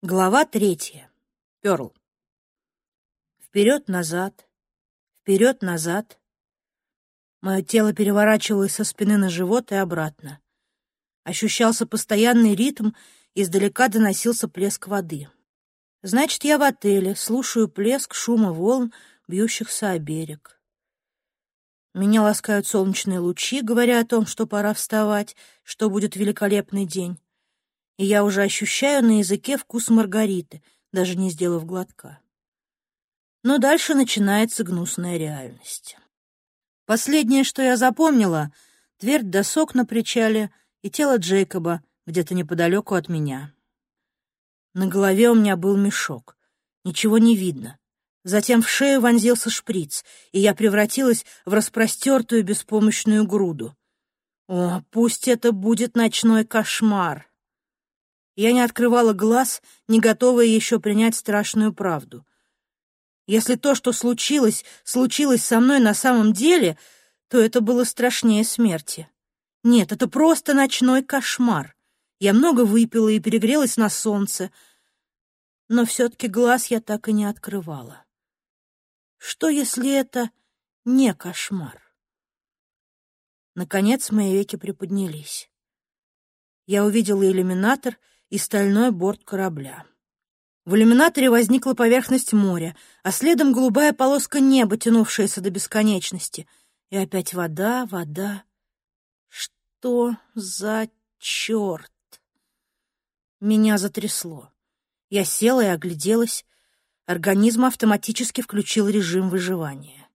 Глава третья. Перл. Вперед-назад, вперед-назад. Мое тело переворачивалось со спины на живот и обратно. Ощущался постоянный ритм, издалека доносился плеск воды. Значит, я в отеле, слушаю плеск шума волн, бьющихся о берег. Меня ласкают солнечные лучи, говоря о том, что пора вставать, что будет великолепный день и я уже ощущаю на языке вкус маргариты, даже не сделав глотка. Но дальше начинается гнусная реальность. Последнее, что я запомнила — твердь досок на причале и тело Джейкоба где-то неподалеку от меня. На голове у меня был мешок. Ничего не видно. Затем в шею вонзился шприц, и я превратилась в распростертую беспомощную груду. О, пусть это будет ночной кошмар! Я не открывала глаз, не готовая еще принять страшную правду. Если то, что случилось, случилось со мной на самом деле, то это было страшнее смерти. Нет, это просто ночной кошмар. Я много выпила и перегрелась на солнце, но все-таки глаз я так и не открывала. Что, если это не кошмар? Наконец мои веки приподнялись. Я увидела иллюминатор — и стальной борт корабля. В иллюминаторе возникла поверхность моря, а следом голубая полоска неба, тянувшаяся до бесконечности. И опять вода, вода. Что за черт? Меня затрясло. Я села и огляделась. Организм автоматически включил режим выживания.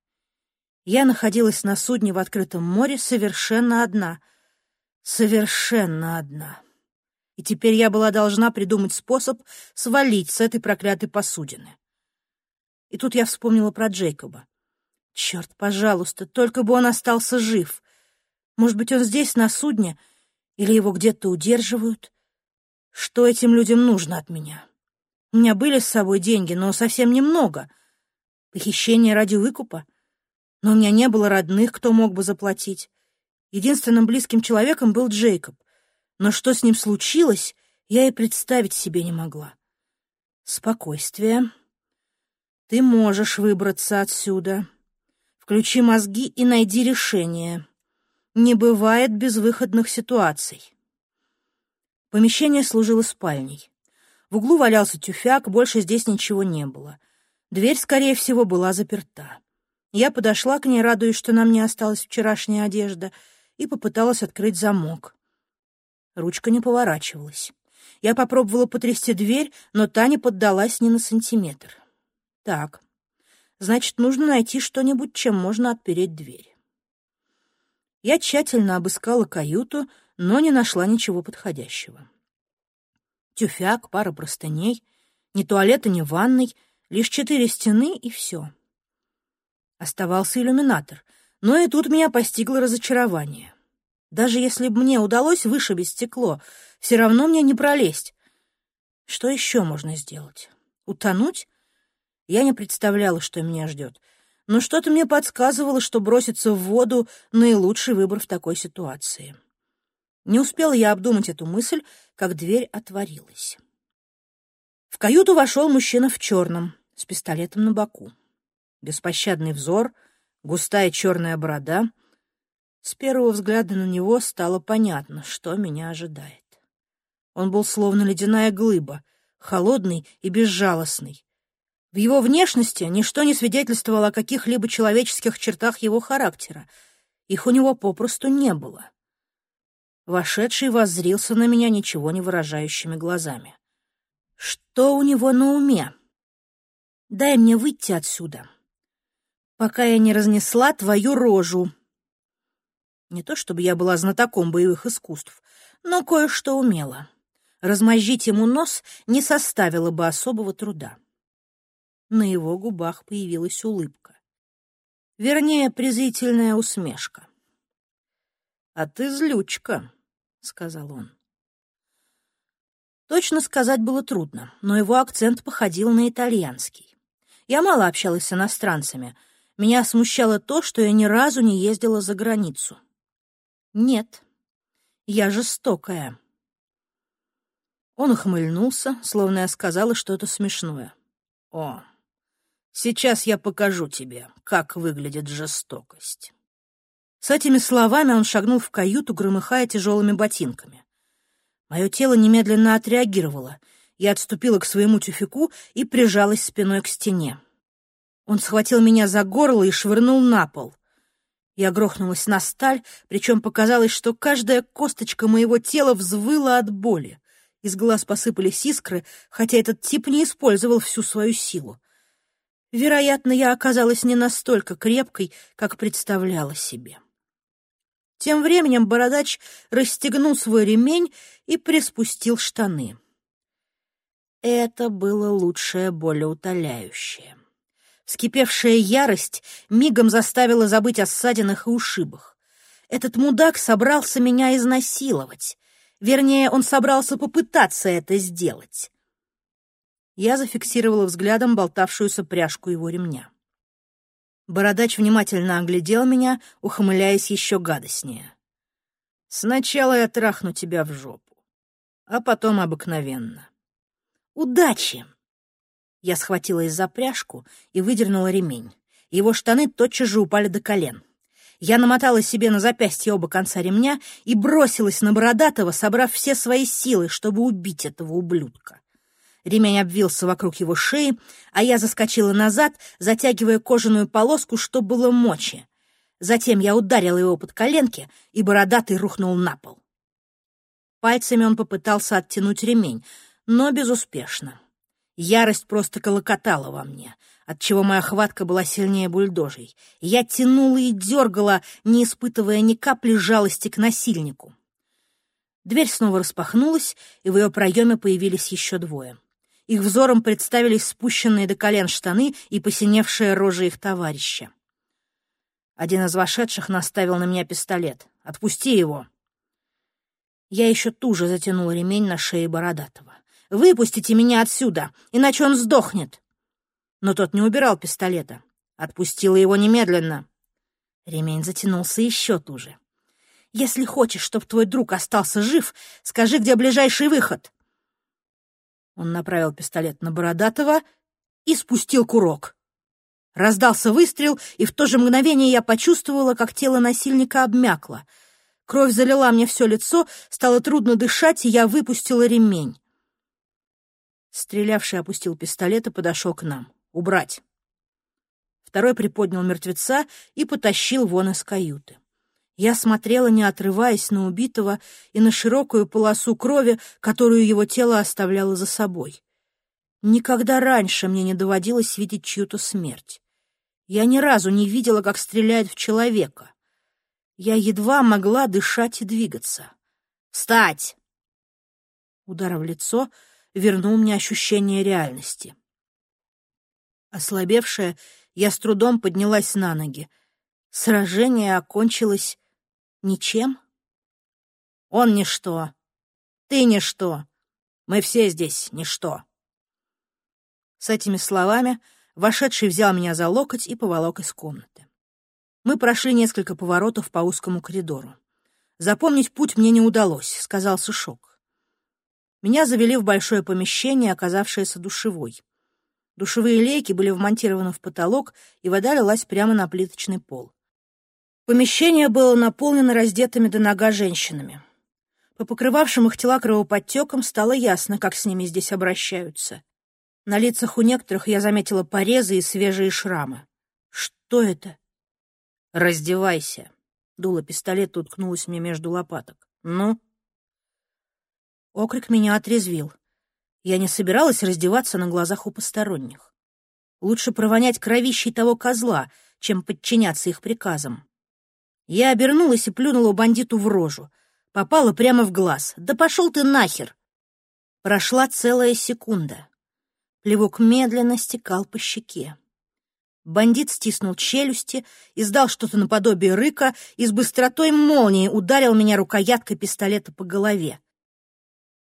Я находилась на судне в открытом море совершенно одна. Совершенно одна и теперь я была должна придумать способ свалить с этой проклятой посудины. И тут я вспомнила про Джейкоба. Черт, пожалуйста, только бы он остался жив. Может быть, он здесь, на судне, или его где-то удерживают? Что этим людям нужно от меня? У меня были с собой деньги, но совсем немного. Похищение ради выкупа? Но у меня не было родных, кто мог бы заплатить. Единственным близким человеком был Джейкоб но что с ним случилось, я и представить себе не могла. Спокойствие. Ты можешь выбраться отсюда. Включи мозги и найди решение. Не бывает безвыходных ситуаций. Помещение служило спальней. В углу валялся тюфяк, больше здесь ничего не было. Дверь, скорее всего, была заперта. Я подошла к ней, радуясь, что на мне осталась вчерашняя одежда, и попыталась открыть замок. Ручка не поворачивалась. Я попробовала потрясти дверь, но та не поддалась ни на сантиметр. Так, значит, нужно найти что-нибудь, чем можно отпереть дверь. Я тщательно обыскала каюту, но не нашла ничего подходящего. Тюфяк, пара простыней, ни туалета, ни ванной, лишь четыре стены и все. Оставался иллюминатор, но и тут меня постигло разочарование. Даже если бы мне удалось вышибить стекло, все равно мне не пролезть. Что еще можно сделать? Утонуть? Я не представляла, что меня ждет. Но что-то мне подсказывало, что броситься в воду — наилучший выбор в такой ситуации. Не успела я обдумать эту мысль, как дверь отворилась. В каюту вошел мужчина в черном, с пистолетом на боку. Беспощадный взор, густая черная борода — с первого взгляда на него стало понятно, что меня ожидает. Он был словно ледяная глыба, холодный и безжалостный. В его внешности ничто не свидетельствовало о каких-либо человеческих чертах его характера. Их у него попросту не было. Вошедший воззрился на меня ничего не выражающими глазами. Что у него на уме? Дай мне выйти отсюда, пока я не разнесла твою рожу, не то чтобы я была знатоком боевых искусств, но кое-что умела. Размозжить ему нос не составило бы особого труда. На его губах появилась улыбка. Вернее, презрительная усмешка. «А ты злючка», — сказал он. Точно сказать было трудно, но его акцент походил на итальянский. Я мало общалась с иностранцами. Меня смущало то, что я ни разу не ездила за границу. Нет, я жестокая. Он ухмыльнулся, словно я сказала что-то смешное. «О, сейчас я покажу тебе, как выглядит жестокость». С этими словами он шагнул в каюту, громыхая тяжелыми ботинками. Мое тело немедленно отреагировало. Я отступила к своему тюфику и прижалась спиной к стене. Он схватил меня за горло и швырнул на пол. Я грохнулась на сталь, причем показалось, что каждая косточка моего тела взвыла от боли. Из глаз посыпались искры, хотя этот тип не использовал всю свою силу. Вероятно, я оказалась не настолько крепкой, как представляла себе. Тем временем бородач расстегнул свой ремень и приспустил штаны. Это было лучшее болеутоляющее. Вскипевшая ярость мигом заставила забыть о ссадинах и ушибах. Этот мудак собрался меня изнасиловать. Вернее, он собрался попытаться это сделать. Я зафиксировала взглядом болтавшуюся пряжку его ремня. Бородач внимательно оглядел меня, ухмыляясь еще гадостнее. «Сначала я трахну тебя в жопу, а потом обыкновенно». «Удачи!» Я схватилась за пряжку и выдернула ремень. Его штаны тотчас же упали до колен. Я намотала себе на запястье оба конца ремня и бросилась на Бородатого, собрав все свои силы, чтобы убить этого ублюдка. Ремень обвился вокруг его шеи, а я заскочила назад, затягивая кожаную полоску, что было мочи. Затем я ударила его под коленки, и Бородатый рухнул на пол. Пальцами он попытался оттянуть ремень, но безуспешно. Ярость просто колокотала во мне, отчего моя хватка была сильнее бульдожей. Я тянула и дергала, не испытывая ни капли жалости к насильнику. Дверь снова распахнулась, и в ее проеме появились еще двое. Их взором представились спущенные до колен штаны и посиневшая рожа их товарища. Один из вошедших наставил на меня пистолет. «Отпусти его!» Я еще туже затянула ремень на шее Бородатого. Выпустите меня отсюда, иначе он сдохнет. Но тот не убирал пистолета. Отпустила его немедленно. Ремень затянулся еще туже. «Если хочешь, чтобы твой друг остался жив, скажи, где ближайший выход». Он направил пистолет на Бородатого и спустил курок. Раздался выстрел, и в то же мгновение я почувствовала, как тело насильника обмякло. Кровь залила мне все лицо, стало трудно дышать, и я выпустила ремень. Стрелявший опустил пистолет и подошел к нам. «Убрать!» Второй приподнял мертвеца и потащил вон из каюты. Я смотрела, не отрываясь на убитого и на широкую полосу крови, которую его тело оставляло за собой. Никогда раньше мне не доводилось видеть чью-то смерть. Я ни разу не видела, как стреляют в человека. Я едва могла дышать и двигаться. «Встать!» Удар в лицо — вернул мне ощущение реальности. Ослабевшая, я с трудом поднялась на ноги. Сражение окончилось ничем. Он ничто. Ты ничто. Мы все здесь ничто. С этими словами вошедший взял меня за локоть и поволок из комнаты. Мы прошли несколько поворотов по узкому коридору. Запомнить путь мне не удалось, сказал Сушок. Меня завели в большое помещение, оказавшееся душевой. Душевые лейки были вмонтированы в потолок, и вода лилась прямо на плиточный пол. Помещение было наполнено раздетыми до нога женщинами. По покрывавшим их тела кровоподтекам стало ясно, как с ними здесь обращаются. На лицах у некоторых я заметила порезы и свежие шрамы. Что это? «Раздевайся!» Дуло пистолета уткнулось мне между лопаток. «Ну?» Окрик меня отрезвил. Я не собиралась раздеваться на глазах у посторонних. Лучше провонять кровищей того козла, чем подчиняться их приказам. Я обернулась и плюнула бандиту в рожу. Попала прямо в глаз. «Да пошел ты нахер!» Прошла целая секунда. Плевок медленно стекал по щеке. Бандит стиснул челюсти, издал что-то наподобие рыка и с быстротой молнии ударил меня рукояткой пистолета по голове.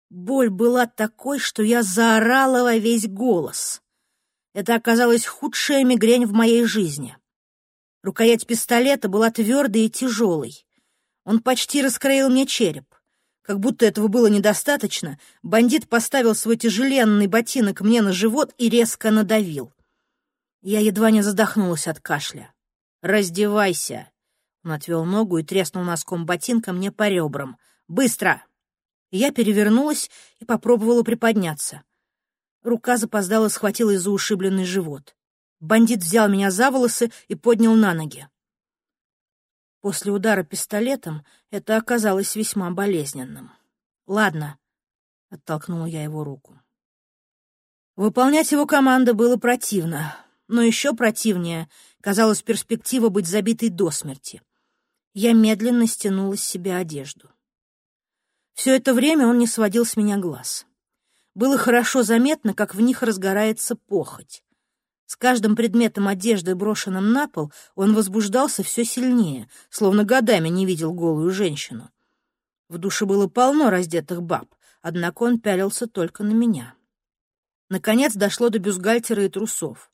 Боль была такой, что я заорала во весь голос. Это оказалась худшая мигрень в моей жизни. Рукоять пистолета была твердой и тяжелой. Он почти раскроил мне череп. Как будто этого было недостаточно, бандит поставил свой тяжеленный ботинок мне на живот и резко надавил. Я едва не задохнулась от кашля. «Раздевайся!» Он отвел ногу и треснул носком ботинка мне по ребрам. «Быстро!» Я перевернулась и попробовала приподняться. Рука запоздала схватилась за ушибленный живот. Бандит взял меня за волосы и поднял на ноги. После удара пистолетом это оказалось весьма болезненным. «Ладно», — оттолкнула я его руку. Выполнять его команду было противно, но еще противнее казалась перспектива быть забитой до смерти. Я медленно стянула с себя одежду. Все это время он не сводил с меня глаз. Было хорошо заметно, как в них разгорается похоть. С каждым предметом одежды, брошенным на пол, он возбуждался все сильнее, словно годами не видел голую женщину. В душе было полно раздетых баб, однако он пялился только на меня. Наконец дошло до бюстгальтера и трусов.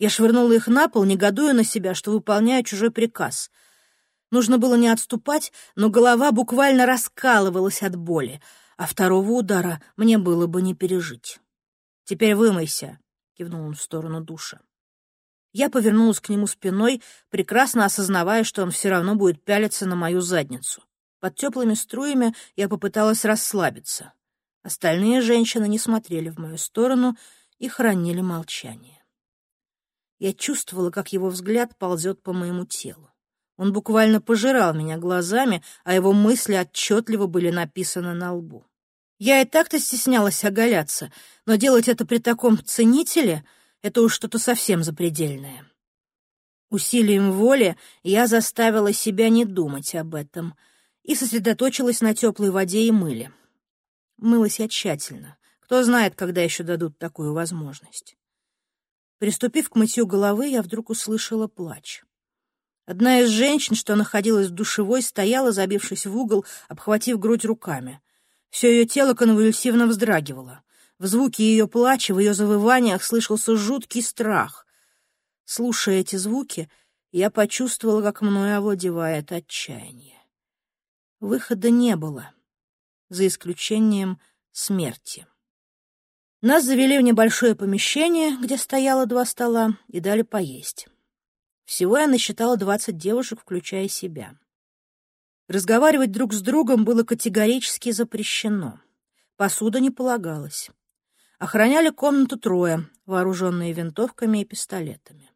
Я швырнула их на пол, негодуя на себя, что выполняю чужой приказ. Нужно было не отступать, но голова буквально раскалывалась от боли, а второго удара мне было бы не пережить. «Теперь вымойся», — кивнул он в сторону душа. Я повернулась к нему спиной, прекрасно осознавая, что он все равно будет пялиться на мою задницу. Под теплыми струями я попыталась расслабиться. Остальные женщины не смотрели в мою сторону и хранили молчание. Я чувствовала, как его взгляд ползет по моему телу. Он буквально пожирал меня глазами, а его мысли отчетливо были написаны на лбу. Я и так-то стеснялась оголяться, но делать это при таком ценителе — это уж что-то совсем запредельное. Усилием воли я заставила себя не думать об этом и сосредоточилась на теплой воде и мыле. Мылась я тщательно. Кто знает, когда еще дадут такую возможность. Приступив к мытью головы, я вдруг услышала плач. Одна из женщин, что находилась в душевой, стояла, забившись в угол, обхватив грудь руками. Все ее тело конвульсивно вздрагивало. В звуке ее плача, в ее завываниях слышался жуткий страх. Слушая эти звуки, я почувствовала, как мною овладевает отчаяние. Выхода не было, за исключением смерти. Нас завели в небольшое помещение, где стояло два стола, и дали поесть. Всего я насчитала двадцать девушек, включая себя. Разговаривать друг с другом было категорически запрещено. Посуда не полагалась. Охраняли комнату трое, вооруженные винтовками и пистолетами.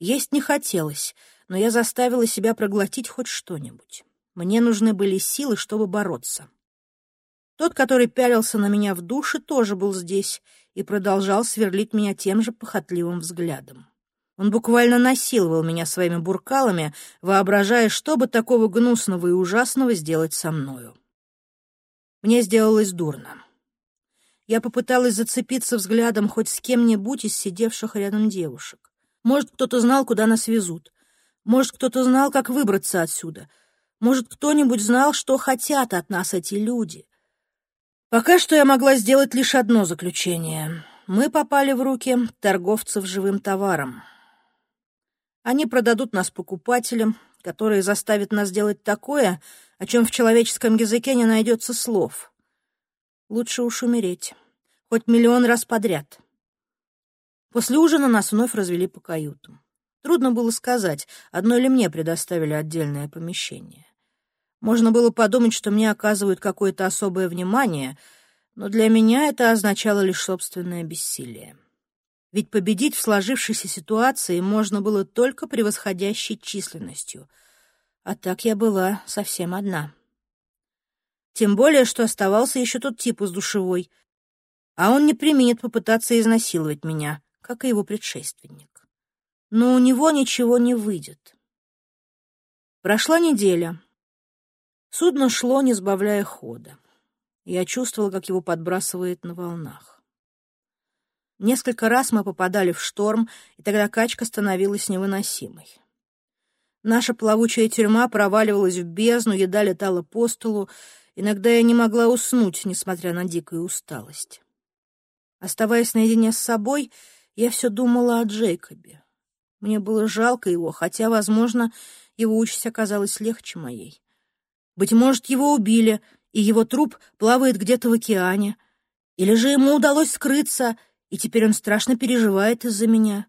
Есть не хотелось, но я заставила себя проглотить хоть что-нибудь. Мне нужны были силы, чтобы бороться. Тот, который пялился на меня в душе, тоже был здесь и продолжал сверлить меня тем же похотливым взглядом. Он буквально насиловал меня своими буркалами, воображая, что бы такого гнусного и ужасного сделать со мною. Мне сделалось дурно. Я попыталась зацепиться взглядом хоть с кем-нибудь из сидевших рядом девушек. Может, кто-то знал, куда нас везут. Может, кто-то знал, как выбраться отсюда. Может, кто-нибудь знал, что хотят от нас эти люди. Пока что я могла сделать лишь одно заключение. Мы попали в руки торговцев живым товаром. Они продадут нас покупателям, которые заставят нас делать такое, о чем в человеческом языке не найдется слов. Лучше уж умереть. Хоть миллион раз подряд. После ужина нас вновь развели по каютам. Трудно было сказать, одно ли мне предоставили отдельное помещение. Можно было подумать, что мне оказывают какое-то особое внимание, но для меня это означало лишь собственное бессилие. Ведь победить в сложившейся ситуации можно было только превосходящей численностью. А так я была совсем одна. Тем более, что оставался еще тот тип из душевой, а он не применит попытаться изнасиловать меня, как и его предшественник. Но у него ничего не выйдет. Прошла неделя. Судно шло, не сбавляя хода. Я чувствовала, как его подбрасывает на волнах. Несколько раз мы попадали в шторм, и тогда качка становилась невыносимой. Наша плавучая тюрьма проваливалась в бездну, еда летала по столу. Иногда я не могла уснуть, несмотря на дикую усталость. Оставаясь наедине с собой, я все думала о Джейкобе. Мне было жалко его, хотя, возможно, его участь оказалась легче моей. Быть может, его убили, и его труп плавает где-то в океане. Или же ему удалось скрыться, и теперь он страшно переживает из-за меня.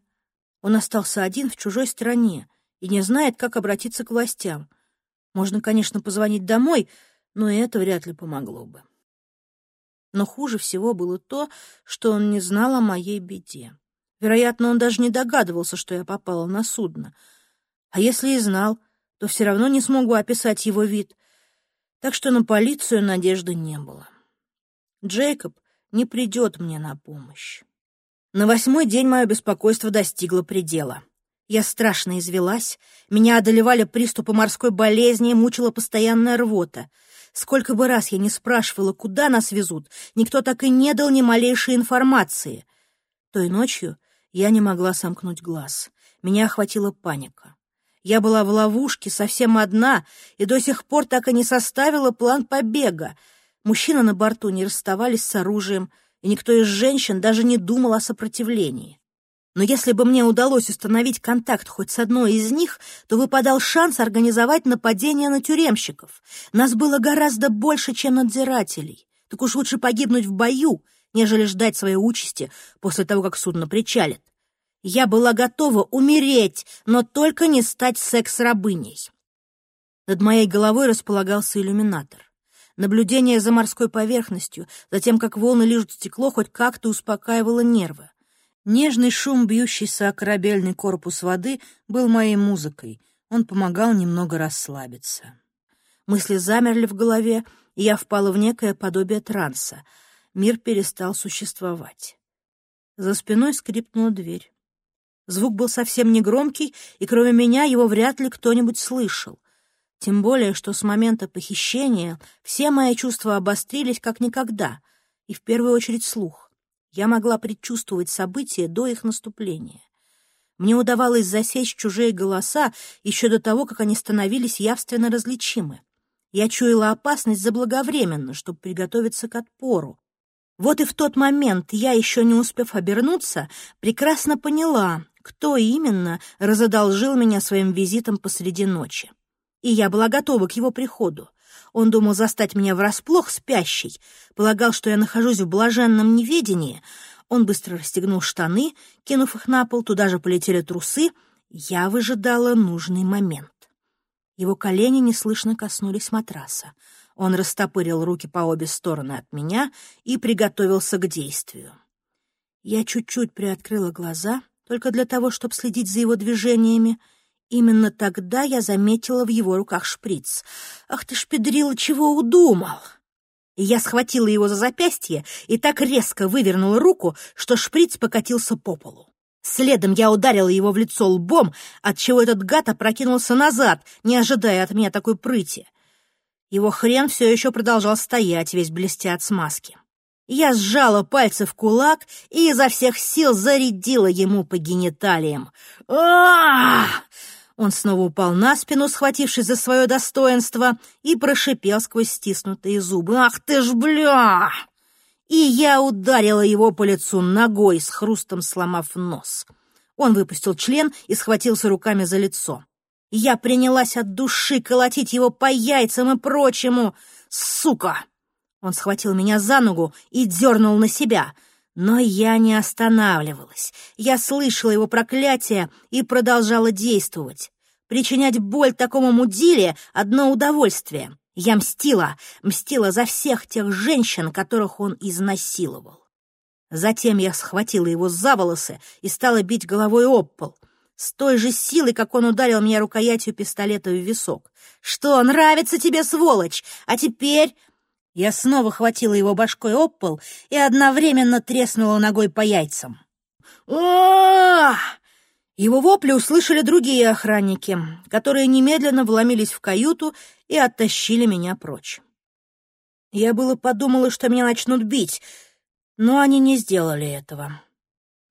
Он остался один в чужой стране и не знает, как обратиться к властям. Можно, конечно, позвонить домой, но и это вряд ли помогло бы. Но хуже всего было то, что он не знал о моей беде. Вероятно, он даже не догадывался, что я попала на судно. А если и знал, то все равно не смогу описать его вид. Так что на полицию надежды не было. Джейкоб не придет мне на помощь. На восьмой день мое беспокойство достигло предела. Я страшно извелась, меня одолевали приступы морской болезни, мучила постоянная рвота. Сколько бы раз я не спрашивала, куда нас везут, никто так и не дал ни малейшей информации. Той ночью я не могла сомкнуть глаз. Меня охватила паника. Я была в ловушке, совсем одна, и до сих пор так и не составила план побега. Мужчины на борту не расставались с оружием, и никто из женщин даже не думал о сопротивлении. Но если бы мне удалось установить контакт хоть с одной из них, то выпадал шанс организовать нападение на тюремщиков. Нас было гораздо больше, чем надзирателей. Так уж лучше погибнуть в бою, нежели ждать своей участи после того, как судно причалит. Я была готова умереть, но только не стать секс-рабыней. Над моей головой располагался иллюминатор. Наблюдение за морской поверхностью, за тем, как волны лижут стекло, хоть как-то успокаивало нервы. Нежный шум, бьющийся о корабельный корпус воды, был моей музыкой. Он помогал немного расслабиться. Мысли замерли в голове, и я впала в некое подобие транса. Мир перестал существовать. За спиной скрипнула дверь. Звук был совсем негромкий, и кроме меня его вряд ли кто-нибудь слышал. Тем более, что с момента похищения все мои чувства обострились как никогда, и в первую очередь слух. Я могла предчувствовать события до их наступления. Мне удавалось засечь чужие голоса еще до того, как они становились явственно различимы. Я чуяла опасность заблаговременно, чтобы приготовиться к отпору. Вот и в тот момент я, еще не успев обернуться, прекрасно поняла, кто именно разодолжил меня своим визитом посреди ночи и я была готова к его приходу. Он думал застать меня врасплох спящей, полагал, что я нахожусь в блаженном неведении. Он быстро расстегнул штаны, кинув их на пол, туда же полетели трусы. Я выжидала нужный момент. Его колени неслышно коснулись матраса. Он растопырил руки по обе стороны от меня и приготовился к действию. Я чуть-чуть приоткрыла глаза, только для того, чтобы следить за его движениями, Именно тогда я заметила в его руках шприц. «Ах ты, шпедрила, чего удумал?» Я схватила его за запястье и так резко вывернула руку, что шприц покатился по полу. Следом я ударила его в лицо лбом, отчего этот гад опрокинулся назад, не ожидая от меня такой прыти. Его хрен все еще продолжал стоять, весь блестя от смазки. Я сжала пальцы в кулак и изо всех сил зарядила ему по гениталиям. а он снова упал на спину, схватившись за свое достоинство, и прошипел сквозь стиснутые зубы. «Ах ты ж, бля!» И я ударила его по лицу ногой, с хрустом сломав нос. Он выпустил член и схватился руками за лицо. Я принялась от души колотить его по яйцам и прочему. «Сука!» Он схватил меня за ногу и дернул на себя — но я не останавливалась. Я слышала его проклятие и продолжала действовать. Причинять боль такому мудиле — одно удовольствие. Я мстила, мстила за всех тех женщин, которых он изнасиловал. Затем я схватила его за волосы и стала бить головой об пол, с той же силой, как он ударил меня рукоятью пистолета в висок. «Что, нравится тебе, сволочь? А теперь я снова хватила его башкой об пол и одновременно треснула ногой по яйцам. о Его вопли услышали другие охранники, которые немедленно вломились в каюту и оттащили меня прочь. Я было подумала, что меня начнут бить, но они не сделали этого.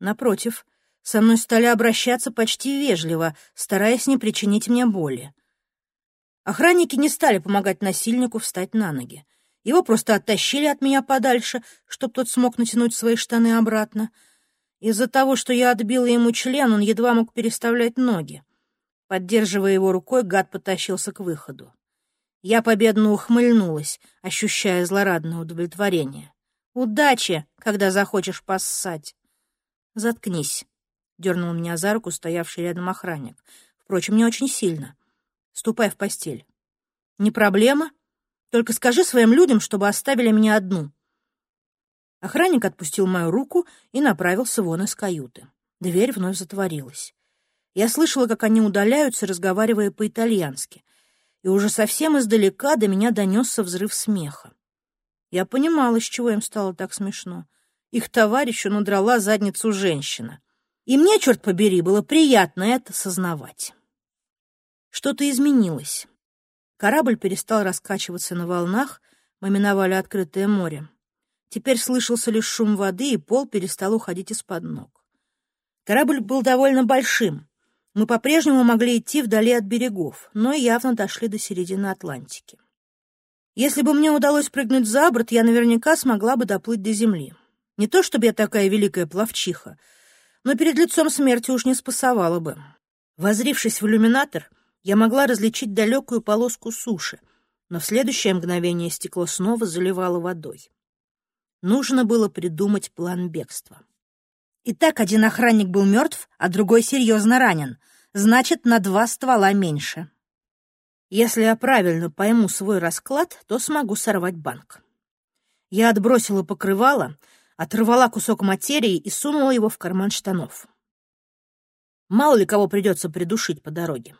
Напротив, со мной стали обращаться почти вежливо, стараясь не причинить мне боли. Охранники не стали помогать насильнику встать на ноги. Его просто оттащили от меня подальше, чтоб тот смог натянуть свои штаны обратно. Из-за того, что я отбила ему член, он едва мог переставлять ноги. Поддерживая его рукой, гад потащился к выходу. Я победно ухмыльнулась, ощущая злорадное удовлетворение. «Удачи, когда захочешь поссать!» «Заткнись», — дернул меня за руку стоявший рядом охранник. «Впрочем, не очень сильно. Ступай в постель». «Не проблема. Только скажи своим людям, чтобы оставили меня одну». Охранник отпустил мою руку и направился вон из каюты. Дверь вновь затворилась. Я слышала, как они удаляются, разговаривая по-итальянски, и уже совсем издалека до меня донесся взрыв смеха. Я понимала, с чего им стало так смешно. Их товарищу надрала задницу женщина. И мне, черт побери, было приятно это сознавать. Что-то изменилось. Корабль перестал раскачиваться на волнах, мы миновали открытое море. Теперь слышался лишь шум воды, и пол перестал уходить из-под ног. Корабль был довольно большим. Мы по-прежнему могли идти вдали от берегов, но явно дошли до середины Атлантики. Если бы мне удалось прыгнуть за борт, я наверняка смогла бы доплыть до земли. Не то чтобы я такая великая пловчиха, но перед лицом смерти уж не спасовала бы. Возрившись в иллюминатор, я могла различить далекую полоску суши, но в следующее мгновение стекло снова заливало водой. Нужно было придумать план бегства. Итак, один охранник был мертв, а другой серьезно ранен. Значит, на два ствола меньше. Если я правильно пойму свой расклад, то смогу сорвать банк. Я отбросила покрывало, оторвала кусок материи и сунула его в карман штанов. Мало ли кого придется придушить по дороге.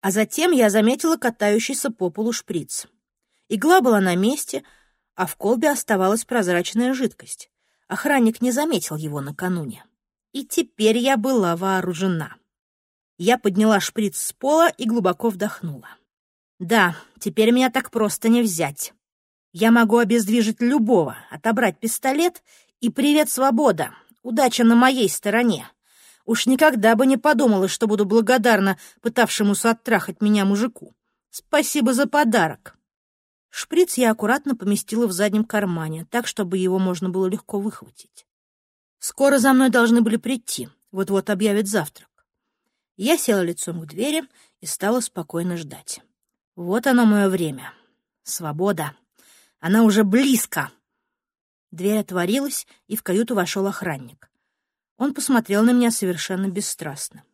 А затем я заметила катающийся по полу шприц. Игла была на месте — а в колбе оставалась прозрачная жидкость. Охранник не заметил его накануне. И теперь я была вооружена. Я подняла шприц с пола и глубоко вдохнула. Да, теперь меня так просто не взять. Я могу обездвижить любого, отобрать пистолет и привет, свобода, удача на моей стороне. Уж никогда бы не подумала, что буду благодарна пытавшемуся оттрахать меня мужику. Спасибо за подарок. Шприц я аккуратно поместила в заднем кармане, так, чтобы его можно было легко выхватить. Скоро за мной должны были прийти, вот-вот объявят завтрак. Я села лицом к двери и стала спокойно ждать. Вот оно мое время. Свобода. Она уже близко. Дверь отворилась, и в каюту вошел охранник. Он посмотрел на меня совершенно бесстрастно.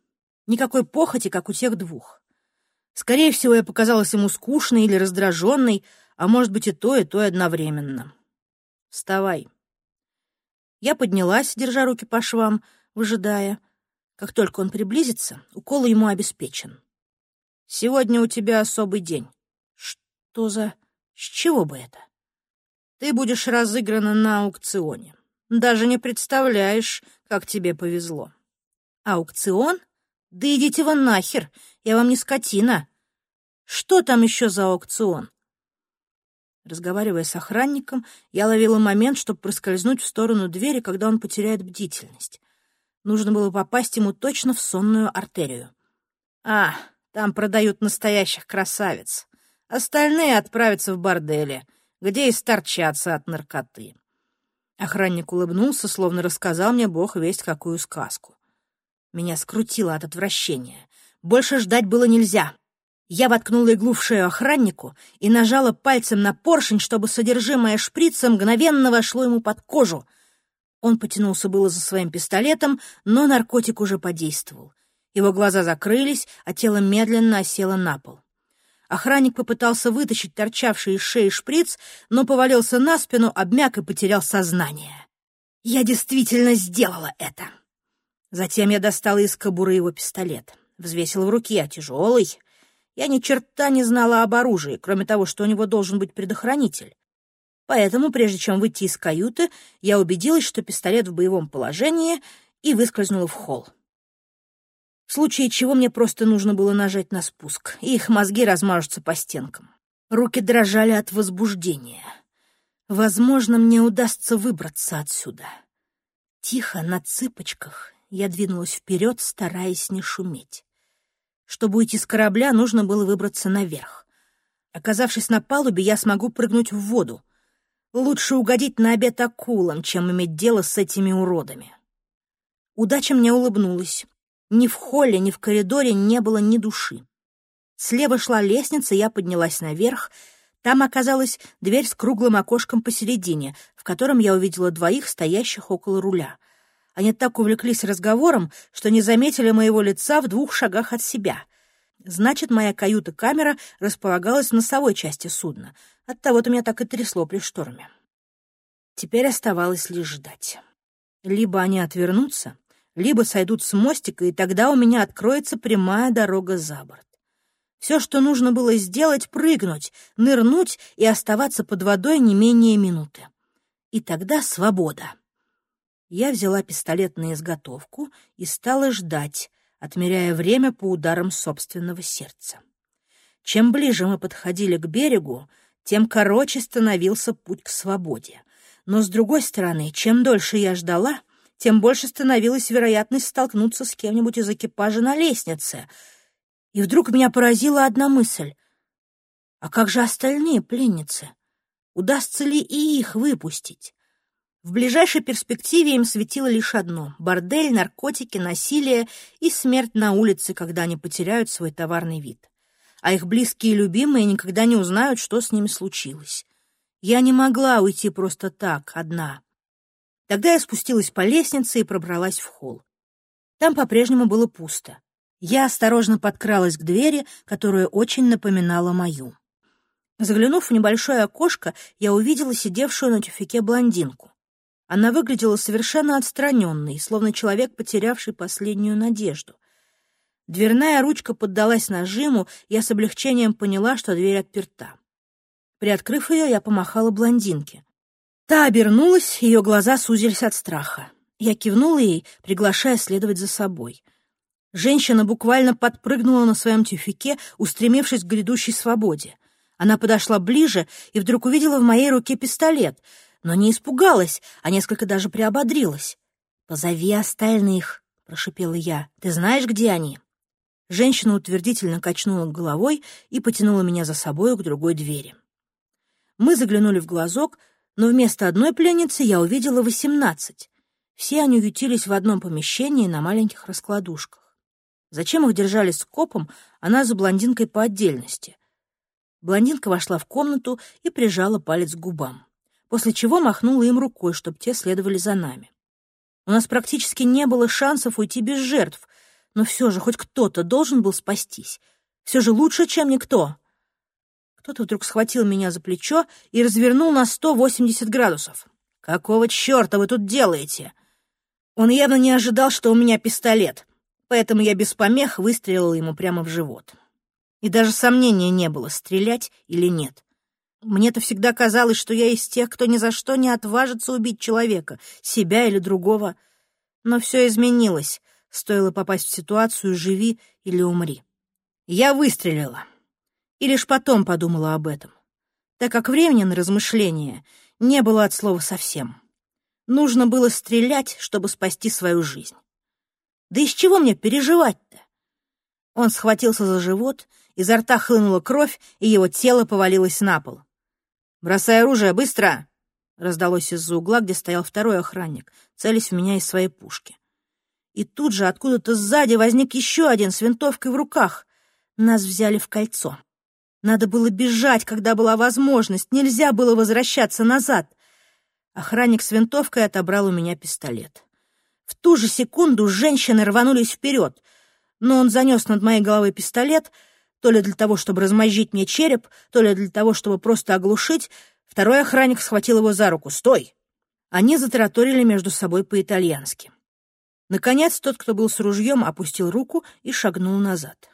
Никакой похоти, как у тех двух. Скорее всего, я показалась ему скучной или раздраженной, а может быть и то, и то одновременно. Вставай. Я поднялась, держа руки по швам, выжидая. Как только он приблизится, укол ему обеспечен. Сегодня у тебя особый день. Что за... С чего бы это? Ты будешь разыграна на аукционе. Даже не представляешь, как тебе повезло. Аукцион? Да идите вы нахер, я вам не скотина. Что там еще за аукцион? Разговаривая с охранником, я ловила момент, чтобы проскользнуть в сторону двери, когда он потеряет бдительность. Нужно было попасть ему точно в сонную артерию. А, там продают настоящих красавиц. Остальные отправятся в бордели, где и сторчатся от наркоты. Охранник улыбнулся, словно рассказал мне бог весть какую сказку. Меня скрутило от отвращения. Больше ждать было нельзя. Я воткнула иглу в шею охраннику и нажала пальцем на поршень, чтобы содержимое шприца мгновенно вошло ему под кожу. Он потянулся было за своим пистолетом, но наркотик уже подействовал. Его глаза закрылись, а тело медленно осело на пол. Охранник попытался вытащить торчавший из шеи шприц, но повалился на спину, обмяк и потерял сознание. Я действительно сделала это. Затем я достала из кобуры его пистолет. Взвесила в руке, тяжелый, я ни черта не знала об оружии, кроме того, что у него должен быть предохранитель. Поэтому, прежде чем выйти из каюты, я убедилась, что пистолет в боевом положении, и выскользнула в холл. В случае чего мне просто нужно было нажать на спуск, и их мозги размажутся по стенкам. Руки дрожали от возбуждения. Возможно, мне удастся выбраться отсюда. Тихо, на цыпочках, я двинулась вперед, стараясь не шуметь. Чтобы уйти с корабля, нужно было выбраться наверх. Оказавшись на палубе, я смогу прыгнуть в воду. Лучше угодить на обед акулам, чем иметь дело с этими уродами. Удача мне улыбнулась. Ни в холле, ни в коридоре не было ни души. Слева шла лестница, я поднялась наверх. Там оказалась дверь с круглым окошком посередине, в котором я увидела двоих, стоящих около руля. Они так увлеклись разговором, что не заметили моего лица в двух шагах от себя. Значит, моя каюта-камера располагалась в носовой части судна. Оттого-то меня так и трясло при шторме. Теперь оставалось лишь ждать. Либо они отвернутся, либо сойдут с мостика, и тогда у меня откроется прямая дорога за борт. Все, что нужно было сделать, прыгнуть, нырнуть и оставаться под водой не менее минуты. И тогда свобода. Я взяла пистолет на изготовку и стала ждать, отмеряя время по ударам собственного сердца. Чем ближе мы подходили к берегу, тем короче становился путь к свободе. Но, с другой стороны, чем дольше я ждала, тем больше становилась вероятность столкнуться с кем-нибудь из экипажа на лестнице — и вдруг меня поразила одна мысль. А как же остальные пленницы? Удастся ли и их выпустить? В ближайшей перспективе им светило лишь одно — бордель, наркотики, насилие и смерть на улице, когда они потеряют свой товарный вид. А их близкие и любимые никогда не узнают, что с ними случилось. Я не могла уйти просто так, одна. Тогда я спустилась по лестнице и пробралась в холл. Там по-прежнему было пусто. Я осторожно подкралась к двери, которая очень напоминала мою. Заглянув в небольшое окошко, я увидела сидевшую на тюфике блондинку. Она выглядела совершенно отстраненной, словно человек, потерявший последнюю надежду. Дверная ручка поддалась нажиму, я с облегчением поняла, что дверь отперта. Приоткрыв ее, я помахала блондинке. Та обернулась, ее глаза сузились от страха. Я кивнула ей, приглашая следовать за собой — Женщина буквально подпрыгнула на своем тюфике, устремившись к грядущей свободе. Она подошла ближе и вдруг увидела в моей руке пистолет, но не испугалась, а несколько даже приободрилась. «Позови остальных», — прошипела я. «Ты знаешь, где они?» Женщина утвердительно качнула головой и потянула меня за собой к другой двери. Мы заглянули в глазок, но вместо одной пленницы я увидела восемнадцать. Все они ютились в одном помещении на маленьких раскладушках. Зачем их держали скопом, она за блондинкой по отдельности. Блондинка вошла в комнату и прижала палец к губам, после чего махнула им рукой, чтобы те следовали за нами. У нас практически не было шансов уйти без жертв, но все же хоть кто-то должен был спастись. Все же лучше, чем никто. Кто-то вдруг схватил меня за плечо и развернул на 180 градусов. «Какого черта вы тут делаете?» Он явно не ожидал, что у меня пистолет поэтому я без помех выстрелила ему прямо в живот. И даже сомнения не было, стрелять или нет. Мне-то всегда казалось, что я из тех, кто ни за что не отважится убить человека, себя или другого. Но все изменилось, стоило попасть в ситуацию «живи или умри». Я выстрелила. И лишь потом подумала об этом, так как времени на размышления не было от слова совсем. Нужно было стрелять, чтобы спасти свою жизнь. Да из чего мне переживать-то? Он схватился за живот, изо рта хлынула кровь, и его тело повалилось на пол. «Бросай оружие, быстро!» раздалось из-за угла, где стоял второй охранник, целясь в меня из своей пушки. И тут же откуда-то сзади возник еще один с винтовкой в руках. Нас взяли в кольцо. Надо было бежать, когда была возможность, нельзя было возвращаться назад. Охранник с винтовкой отобрал у меня пистолет. В ту же секунду женщины рванулись вперед, но он занес над моей головой пистолет, то ли для того, чтобы размозжить мне череп, то ли для того, чтобы просто оглушить. Второй охранник схватил его за руку. «Стой!» Они затараторили между собой по-итальянски. Наконец, тот, кто был с ружьем, опустил руку и шагнул назад.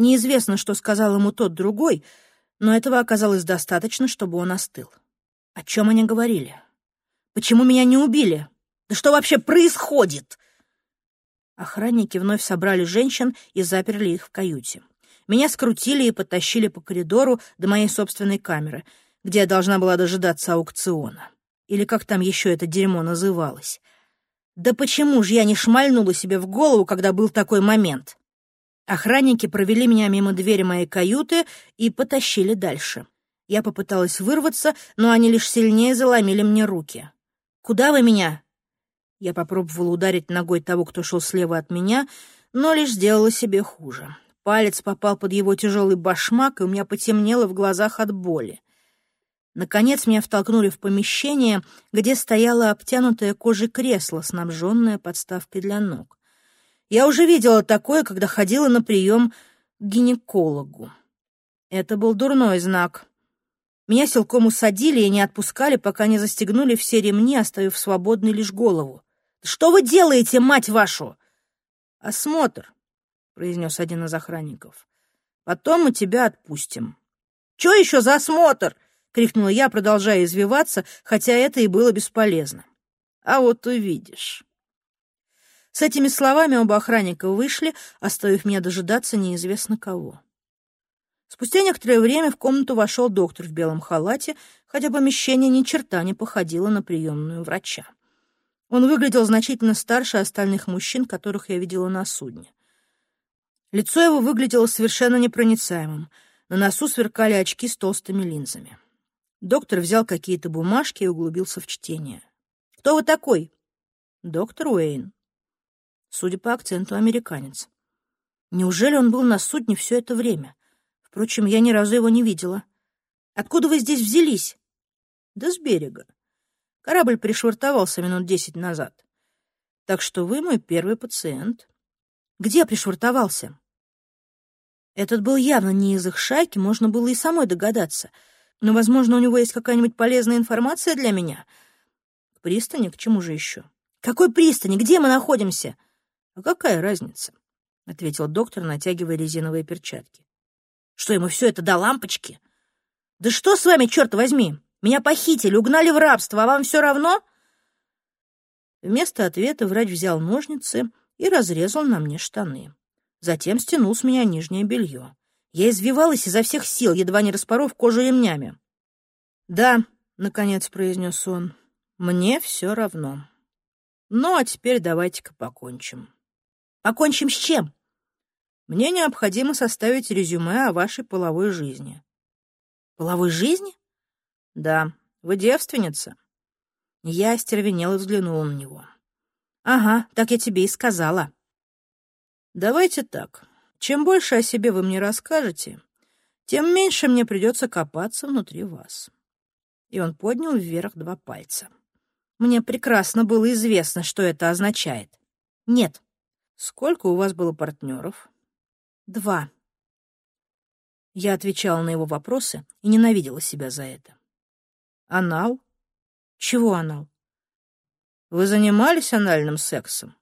Неизвестно, что сказал ему тот другой, но этого оказалось достаточно, чтобы он остыл. О чем они говорили? Почему меня не убили? Да что вообще происходит?» Охранники вновь собрали женщин и заперли их в каюте. Меня скрутили и потащили по коридору до моей собственной камеры, где я должна была дожидаться аукциона. Или как там еще это дерьмо называлось. Да почему же я не шмальнула себе в голову, когда был такой момент? Охранники провели меня мимо двери моей каюты и потащили дальше. Я попыталась вырваться, но они лишь сильнее заломили мне руки. «Куда вы меня?» Я попробовала ударить ногой того, кто шел слева от меня, но лишь сделала себе хуже. Палец попал под его тяжелый башмак, и у меня потемнело в глазах от боли. Наконец меня втолкнули в помещение, где стояло обтянутое кожей кресло, снабженное подставкой для ног. Я уже видела такое, когда ходила на прием к гинекологу. Это был дурной знак. Меня силком усадили и не отпускали, пока не застегнули все ремни, оставив свободной лишь голову. «Что вы делаете, мать вашу?» «Осмотр», — произнес один из охранников. «Потом мы тебя отпустим». «Че еще за осмотр?» — крикнула я, продолжая извиваться, хотя это и было бесполезно. «А вот увидишь». С этими словами оба охранника вышли, оставив меня дожидаться неизвестно кого. Спустя некоторое время в комнату вошел доктор в белом халате, хотя помещение ни черта не походило на приемную врача. Он выглядел значительно старше остальных мужчин, которых я видела на судне. Лицо его выглядело совершенно непроницаемым. На носу сверкали очки с толстыми линзами. Доктор взял какие-то бумажки и углубился в чтение. «Кто вы такой?» «Доктор Уэйн». Судя по акценту, американец. Неужели он был на судне все это время? Впрочем, я ни разу его не видела. Откуда вы здесь взялись? Да с берега. Корабль пришвартовался минут десять назад. Так что вы мой первый пациент. Где пришвартовался? Этот был явно не из их шайки, можно было и самой догадаться. Но, возможно, у него есть какая-нибудь полезная информация для меня. Пристани, к чему же еще? Какой пристани? Где мы находимся? А какая разница? — ответил доктор, натягивая резиновые перчатки. Что ему все это до лампочки? Да что с вами, черт возьми? Меня похитили, угнали в рабство, а вам все равно? Вместо ответа врач взял ножницы и разрезал на мне штаны. Затем стянул с меня нижнее белье. Я извивалась изо всех сил, едва не распоров кожу ремнями. «Да», — наконец произнес он, — «мне все равно. Ну, а теперь давайте-ка покончим». «Покончим с чем?» Мне необходимо составить резюме о вашей половой жизни. Половой жизни? Да. Вы девственница? Я остервенела взглянула на него. Ага, так я тебе и сказала. Давайте так. Чем больше о себе вы мне расскажете, тем меньше мне придется копаться внутри вас. И он поднял вверх два пальца. Мне прекрасно было известно, что это означает. Нет. Сколько у вас было партнеров? Два. Я отвечала на его вопросы и ненавидела себя за это. Анал? Чего анал? Вы занимались анальным сексом?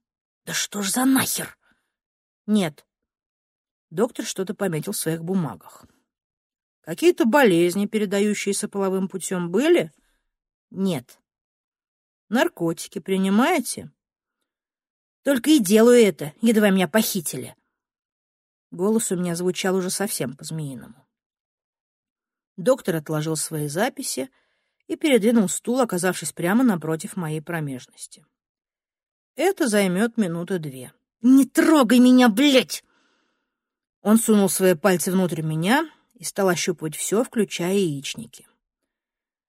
Да что ж за нахер? Нет. Доктор что-то пометил в своих бумагах. Какие-то болезни, передающиеся половым путем, были? Нет. Наркотики принимаете? Только и делаю это, едва меня похитили. Голос у меня звучал уже совсем по-змеиному. Доктор отложил свои записи и передвинул стул, оказавшись прямо напротив моей промежности. Это займет минуты две. «Не трогай меня, блядь!» Он сунул свои пальцы внутрь меня и стал ощупывать все, включая яичники.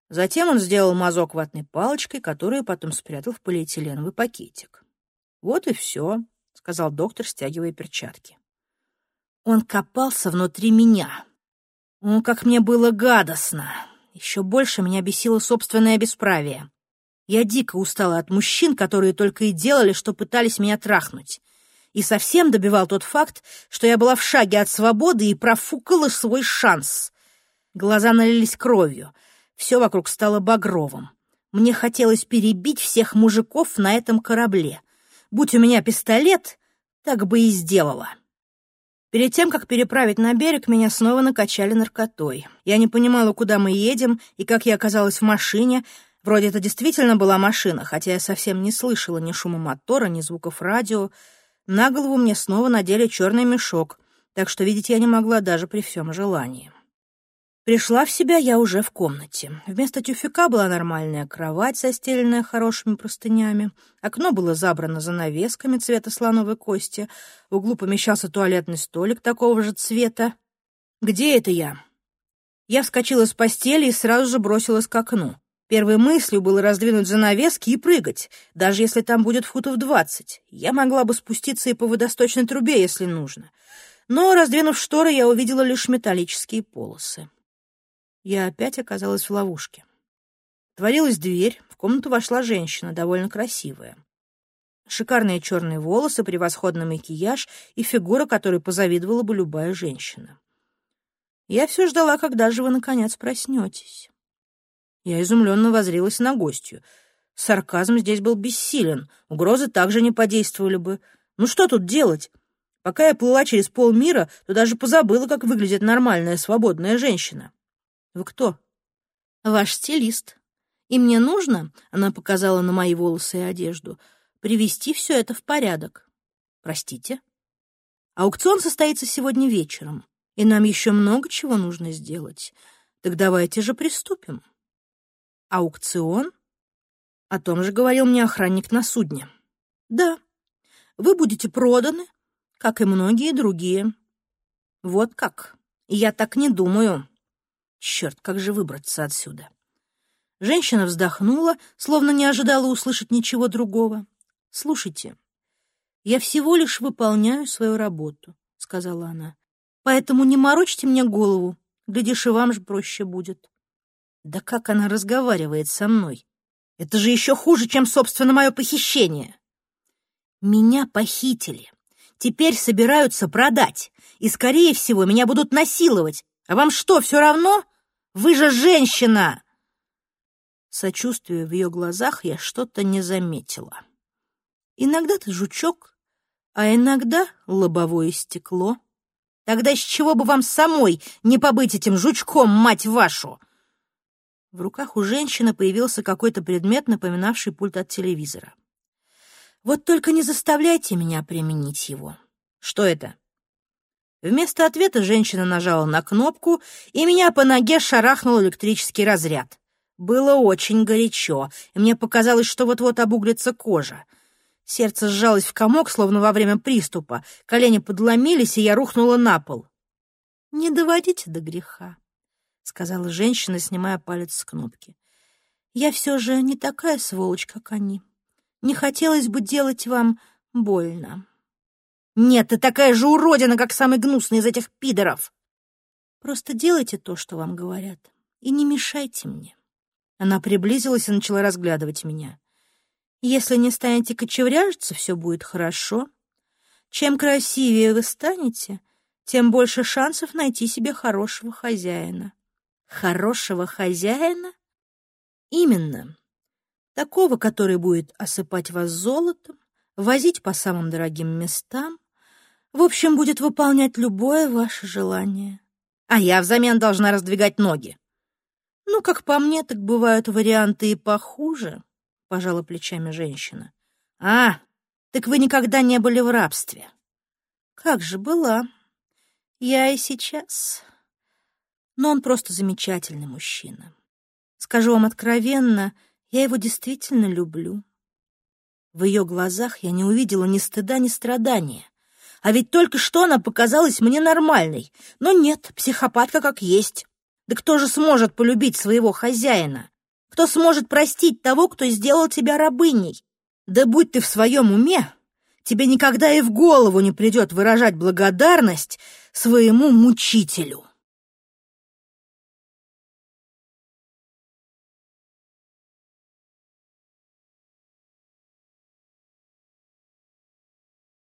Затем он сделал мазок ватной палочкой, которую потом спрятал в полиэтиленовый пакетик. «Вот и все», — сказал доктор, стягивая перчатки. Он копался внутри меня. О, как мне было гадостно! Еще больше меня бесило собственное бесправие. Я дико устала от мужчин, которые только и делали, что пытались меня трахнуть. И совсем добивал тот факт, что я была в шаге от свободы и профукала свой шанс. Глаза налились кровью. Все вокруг стало багровым. Мне хотелось перебить всех мужиков на этом корабле. Будь у меня пистолет, так бы и сделала. Перед тем, как переправить на берег, меня снова накачали наркотой. Я не понимала, куда мы едем и как я оказалась в машине. Вроде это действительно была машина, хотя я совсем не слышала ни шума мотора, ни звуков радио. На голову мне снова надели черный мешок, так что видеть я не могла даже при всем желании. Пришла в себя я уже в комнате. Вместо тюфяка была нормальная кровать, застеленная хорошими простынями. Окно было забрано занавесками цвета слоновой кости. В углу помещался туалетный столик такого же цвета. «Где это я?» Я вскочила с постели и сразу же бросилась к окну. Первой мыслью было раздвинуть занавески и прыгать, даже если там будет футов двадцать. Я могла бы спуститься и по водосточной трубе, если нужно. но, раздвинув шторы, я увидела лишь металлические полосы. Я опять оказалась в ловушке. Творилась дверь, в комнату вошла женщина, довольно красивая. Шикарные черные волосы, превосходный макияж и фигура, которой позавидовала бы любая женщина. Я все ждала, когда же вы, наконец, проснетесь. Я изумленно возрилась на гостью. Сарказм здесь был бессилен, угрозы также не подействовали бы. Ну что тут делать? Пока я плыла через полмира, то даже позабыла, как выглядит нормальная свободная женщина. Вы кто? Ваш стилист. И мне нужно, она показала на мои волосы и одежду, привести все это в порядок. Простите? Аукцион состоится сегодня вечером, и нам еще много чего нужно сделать. Так давайте же приступим. Аукцион? О том же говорил мне охранник на судне. Да, вы будете проданы, как и многие другие. Вот как. Я так не думаю. Черт, как же выбраться отсюда? Женщина вздохнула, словно не ожидала услышать ничего другого. «Слушайте, я всего лишь выполняю свою работу», — сказала она. «Поэтому не морочьте мне голову, глядишь, и вам же проще будет». Да как она разговаривает со мной? Это же еще хуже, чем, собственно, мое похищение. Меня похитили. Теперь собираются продать. И, скорее всего, меня будут насиловать. А вам что, все равно? Вы же женщина!» Сочувствия в ее глазах я что-то не заметила. Иногда ты жучок, а иногда лобовое стекло. Тогда с чего бы вам самой не побыть этим жучком, мать вашу? В руках у женщины появился какой-то предмет, напоминавший пульт от телевизора. Вот только не заставляйте меня применить его. Что это? Вместо ответа женщина нажала на кнопку, и меня по ноге шарахнул электрический разряд. Было очень горячо, и мне показалось, что вот-вот обуглится кожа. Сердце сжалось в комок, словно во время приступа. Колени подломились, и я рухнула на пол. «Не доводите до греха», — сказала женщина, снимая палец с кнопки. «Я все же не такая сволочь, как они. Не хотелось бы делать вам больно». «Нет, ты такая же уродина, как самый гнусный из этих пидоров!» «Просто делайте то, что вам говорят, и не мешайте мне». Она приблизилась и начала разглядывать меня. «Если не станете кочевряжиться, все будет хорошо. Чем красивее вы станете, тем больше шансов найти себе хорошего хозяина». «Хорошего хозяина?» «Именно. Такого, который будет осыпать вас золотом, возить по самым дорогим местам, в общем, будет выполнять любое ваше желание. А я взамен должна раздвигать ноги. Ну, как по мне, так бывают варианты и похуже, пожала плечами женщина. А, так вы никогда не были в рабстве. Как же была. Я и сейчас. Но он просто замечательный мужчина. Скажу вам откровенно, я его действительно люблю. В ее глазах я не увидела ни стыда, ни страдания. А ведь только что она показалась мне нормальной. Но нет, психопатка как есть. Да кто же сможет полюбить своего хозяина? Кто сможет простить того, кто сделал тебя рабыней? Да будь ты в своем уме, тебе никогда и в голову не придет выражать благодарность своему мучителю.